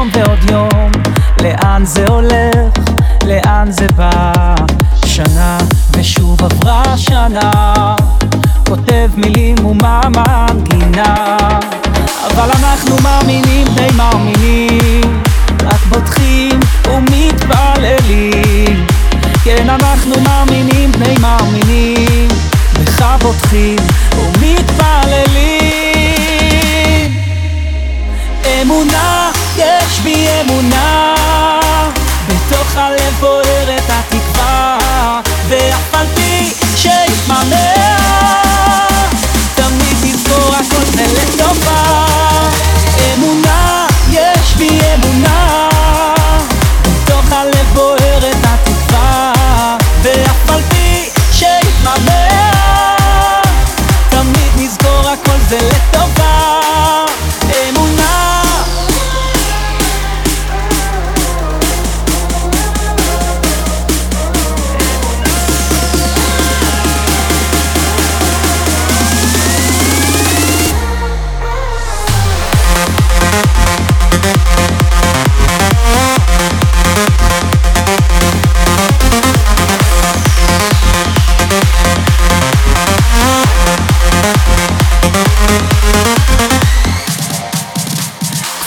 יום ועוד יום, לאן זה הולך, לאן זה בא? שנה ושוב עברה שנה, כותב מילים ומה מנגינה, אבל אנחנו מאמינים די מאמינים, רק בוטחים ומתפללים, כן אנחנו מאמינים די מאמינים, בך בוטחים אמונה, como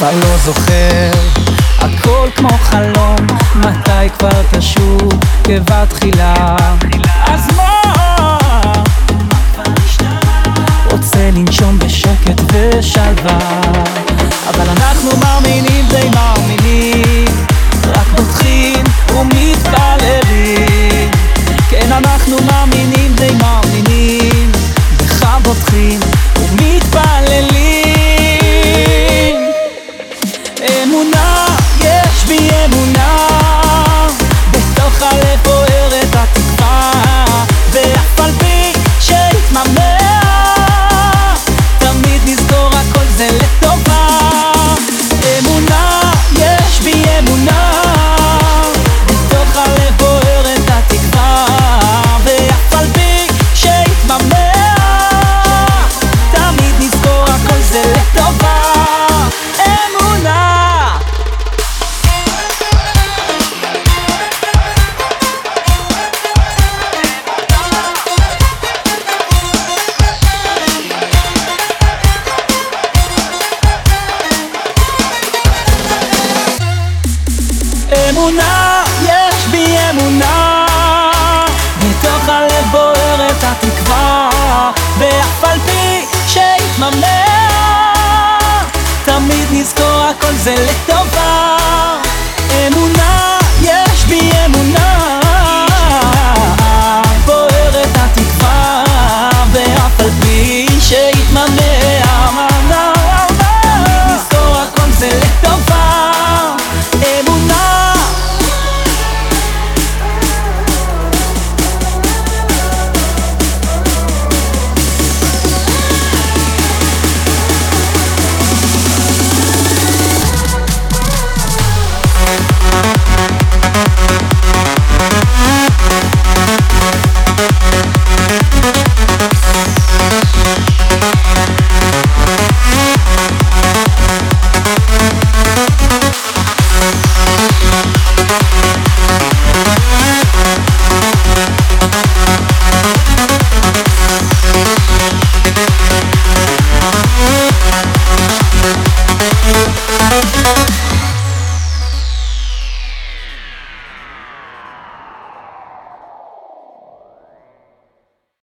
כבר לא זוכר. הכל כמו חלום מתי כבר תשוב? כבתחילה אז מה? רוצה לנשום בשקט ושלווה אמונה,